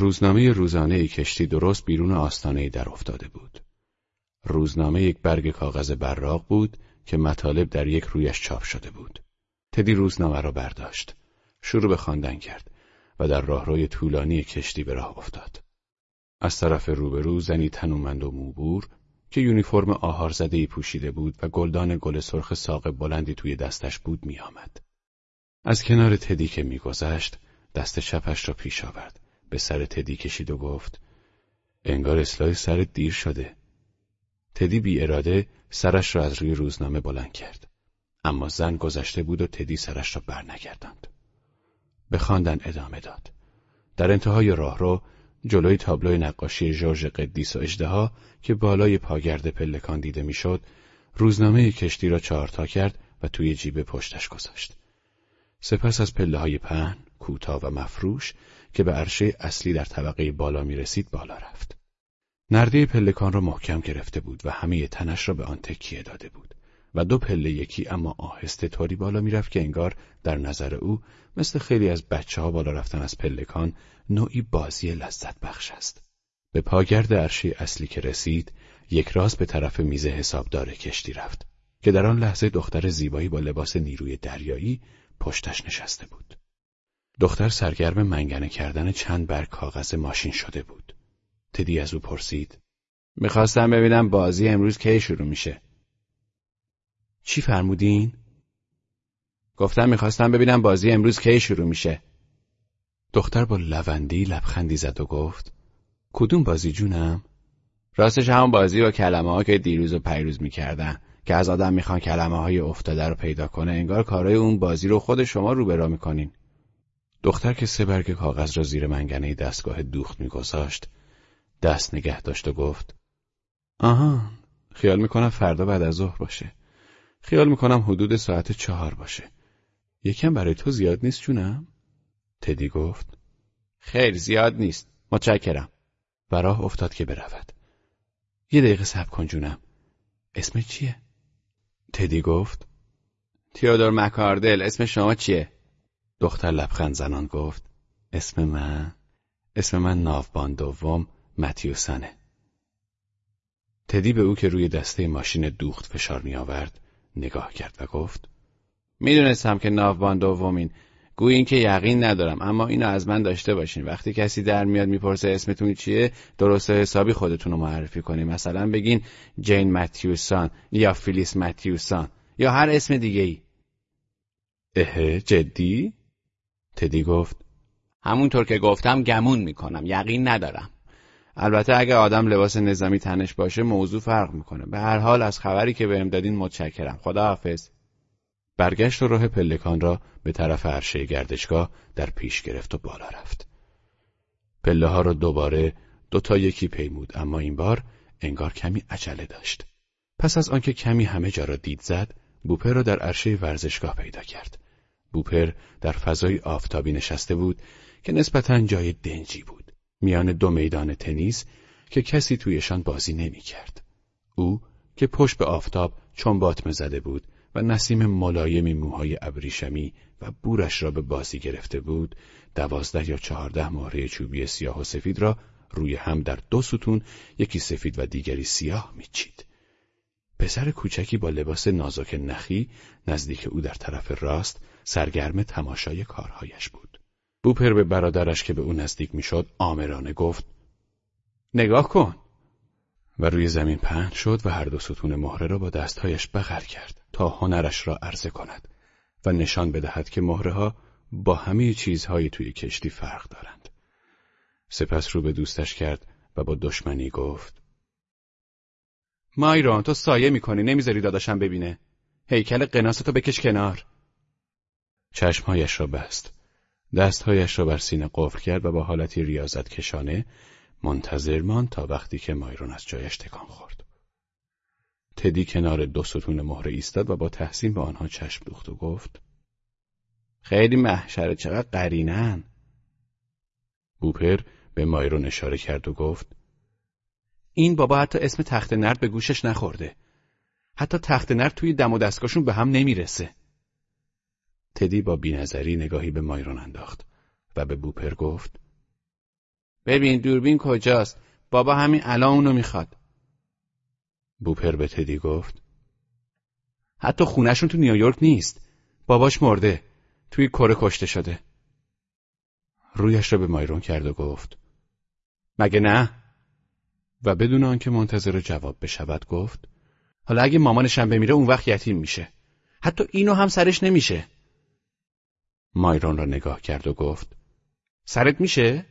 روزنامه روزانه کشتی درست بیرون آستانه در افتاده بود. روزنامه یک برگ کاغذ براق بود که مطالب در یک رویش چاپ شده بود. تدی روزنامه را برداشت. شروع به خواندن کرد و در راهروی طولانی کشتی به راه افتاد. از طرف روبرو زنی تنومند و موبور که یونیفرم آهار زده پوشیده بود و گلدان گل سرخ ساق بلندی توی دستش بود میآمد. از کنار تدی که میگذشت دست چپش را پیش آورد به سر تدی کشید و گفت انگار اصلاح سر دیر شده. تدی بی اراده سرش را از روی روزنامه بلند کرد. اما زن گذشته بود و تدی سرش را برنگرداند به خواندن ادامه داد. در انتهای راهرو جلوی تابلوی نقاشی ژورژ قدیس و اجدها که بالای پاگرد پلکان دیده می‌شد روزنامه کشتی را چهارتا کرد و توی جیب پشتش گذاشت. سپس از پله های پهن کوتاه و مفروش که به عرشه اصلی در طبقه بالا می رسید بالا رفت. نرده پلکان را محکم گرفته بود و همه تنش را به آن تکیه داده بود و دو پله یکی اما آهسته طوری بالا می‌رفت که انگار در نظر او مثل خیلی از بچه ها بالا رفتن از پلکان نوعی بازی لذت بخش است. به پاگرد عرشه اصلی که رسید یک راست به طرف میز حسابدار کشتی رفت که در آن لحظه دختر زیبایی با لباس نیروی دریایی پشتش نشسته بود. دختر سرگرم منگنه کردن چند برگ کاغذ ماشین شده بود. تدی از او پرسید. می‌خواستم ببینم بازی امروز کی شروع میشه. چی فرمودین؟ گفتم می‌خواستم ببینم بازی امروز کی شروع میشه. دختر با لوندی لبخندی زد و گفت کدوم بازی جونم؟ راستش همون بازی با کلمه ها که دیروز و پیروز می‌کردن که از آدم می‌خوان کلمه های افتاده رو پیدا کنه انگار کارای اون بازی رو خود شما رو برا می‌کنین. دختر که سه برگ کاغذ را زیر منگنه دستگاه دوخت میگذاشت دست نگه داشت و گفت آها خیال می‌کنم فردا بعد از ظهر باشه. خیال می‌کنم حدود ساعت چهار باشه. یکم برای تو زیاد نیست جونم؟ تدی گفت خیر زیاد نیست. متشکرم. و راه افتاد که برود. یه دقیقه صبر کن جونم. اسم چیه؟ تدی گفت تیودور مکاردل. اسم شما چیه؟ دختر لبخند زنان گفت اسم من اسم من ناوبان دوم متیوسنه. تدی به او که روی دسته ماشین دوخت فشار می آورد نگاه کرد و گفت می‌دونستم که ناوبان دومین. گوی این که یقین ندارم اما اینو از من داشته باشین. وقتی کسی در میاد می‌پرسه اسمتون چیه درست حسابی خودتون رو معرفی کنین. مثلا بگین جین متیوسان یا فیلیس متیوسان یا هر اسم دیگه ای اه جدی؟ تدی گفت همونطور که گفتم گمون می‌کنم یقین ندارم. البته اگه آدم لباس نظامی تنش باشه موضوع فرق می‌کنه. به هر حال از خبری که بهم دادین متشکرم. خداحافظ. برگشت و راه پلکان را به طرف عرشه گردشگاه در پیش گرفت و بالا رفت. پله ها را دوباره دو تا یکی پیمود اما این بار انگار کمی عجله داشت. پس از آنکه کمی همه جا را دید زد بوپر را در عرشه ورزشگاه پیدا کرد. بوپر در فضای آفتابی نشسته بود که نسبتا جای دنجی بود میان دو میدان تنیس که کسی تویشان بازی نمی کرد. او که پشت به آفتاب چون باطمه زده بود و نسیم ملایمی موهای ابریشمی و بورش را به بازی گرفته بود دوازده یا چهارده مهره چوبی سیاه و سفید را روی هم در دو ستون یکی سفید و دیگری سیاه میچید. پسر کوچکی با لباس نازک نخی نزدیک او در طرف راست سرگرم تماشای کارهایش بود. بوپر به برادرش که به او نزدیک می‌شد آمرانه گفت نگاه کن و روی زمین پهن شد و هر دو ستون مهره را با دستهایش بغل کرد تا هنرش را عرضه کند و نشان بدهد که مهره ها با همه چیزهایی توی کشتی فرق دارند. سپس رو به دوستش کرد و با دشمنی گفت مایران تو سایه می‌کنی نمی‌ذاری داداشم ببینه هیکل قناستو بکش کنار چشمهایش را بست. دستهایش را بر سینه قفل کرد و با حالتی ریاضت کشانه منتظر ماند تا وقتی که مایرون از جایش تکان خورد. تدی کنار دو ستون مهره ایستاد و با تحسین به آنها چشم دوخت و گفت خیلی محشره چقدر قرینن. بوپر به مایرون اشاره کرد و گفت این بابا حتی اسم تخت نرد به گوشش نخورده. حتی تخت نرد توی دم و دستگاهشون به هم نمی‌رسه. تدی با بینظری نگاهی به مایرون انداخت و به بوپر گفت ببین دوربین کجاست. بابا همین الان اونو می‌خواد. بوپر به تدی گفت حتی خونشون تو نیویورک نیست. باباش مرده. توی کره کشته شده. رویش را به مایرون کرد و گفت مگه نه؟ و بدون آنکه منتظر جواب بشود گفت حالا اگه مامانشم بمیره اون وقت یتیم میشه. حتی اینو هم سرش نمیشه. مایرون را نگاه کرد و گفت سرت میشه؟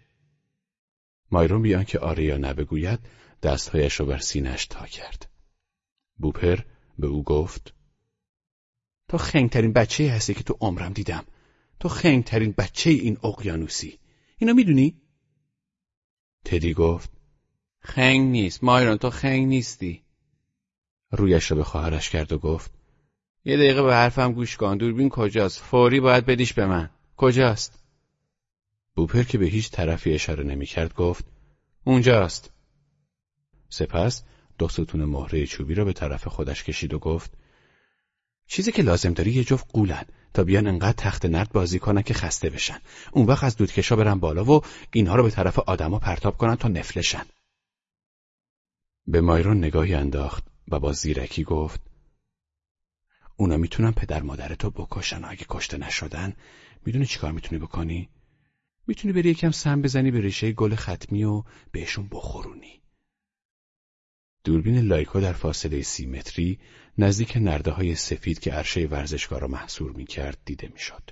مایرون بیان که آره یا نبگوید دستهایش را بر سینش تا کرد. بوپر به او گفت تو خنگترین بچه هستی که تو عمرم دیدم. تو خنگترین بچه این اقیانوسی. اینو می‌دونی؟ تدی گفت خنگ نیست. مایرون تو خنگ نیستی. رویش را به خواهرش کرد و گفت یه دقیقه به حرفم گوش کن. دوربین کجاست؟ فوری باید بدیش به من. کجاست؟ بوپر که به هیچ طرفی اشاره نمی‌کرد گفت اونجاست. سپس دو ستون مهره چوبی را به طرف خودش کشید و گفت چیزی که لازم داری یه جفت قولن تا بیان انقدر تخت نرد بازی کنن که خسته بشن اون وقت از دودکشا برن بالا و اینها رو به طرف آدما پرتاب کنن تا نفلشن به مایرون نگاهی انداخت و با زیرکی گفت اونا می‌تونن پدر مادرتو بکشن اگه کشته نشدن می‌دونی چیکار می‌تونی بکنی می‌تونی بری یکم سم بزنی به ریشه گل ختمی و بهشون بخورونی دوربین لایکو در فاصله سی متری نزدیک نرده های سفید که عرشه ورزشگاه را محصور می کرد دیده می شد.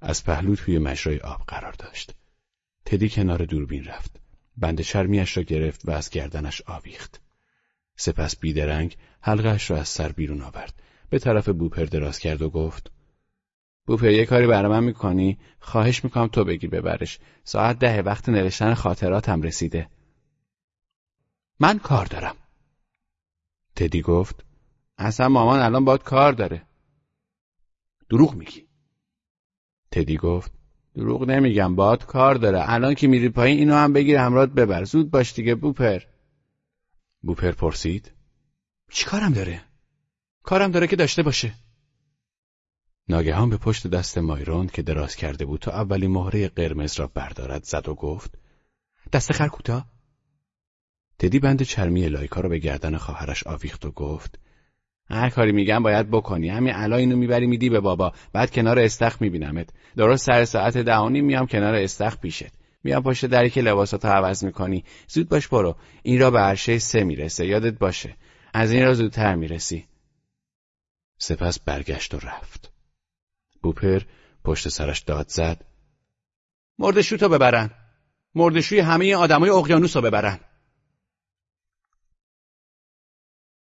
از پهلو توی مجرای آب قرار داشت. تدی کنار دوربین رفت. بند چرمیش را گرفت و از گردنش آویخت. سپس بیدرنگ حلقش را از سر بیرون آورد. به طرف بوپر دراز کرد و گفت بوپر یه کاری برای من می‌کنی؟ خواهش می‌کنم تو بگی ببرش. ساعت ده وقت نوشتن خاطراتم رسیده. من کار دارم. تدی گفت اصلا مامان الان باید کار داره. دروغ میگی. تدی گفت دروغ نمیگم باید کار داره. الان که میری پایین اینو هم بگیر همرات ببر. زود باش دیگه بوپر. بوپر پرسید چی کارم داره؟ کارم داره که داشته باشه. ناگهان به پشت دست مایرون که دراز کرده بود تا اولین مهره قرمز را بردارد زد و گفت دست خر کوتاه. تدی بند چرمی لایکا را به گردن خواهرش آویخت و گفت هر کاری میگم باید بکنی همین الان اینو می‌بری میدی به بابا بعد کنار استخ میبینمت. درست سر ساعت دهانی میام کنار استخ پیشت. میام پشت دری که لباساتو عوض می‌کنی. زود باش برو. این را به عرشه سه می‌رسه. یادت باشه. از این را زودتر می‌رسی. سپس برگشت و رفت. بوپر پشت سرش داد زد. مردشو تو ببرن. مردشوی همه آدمای اقیانوس رو ببرن.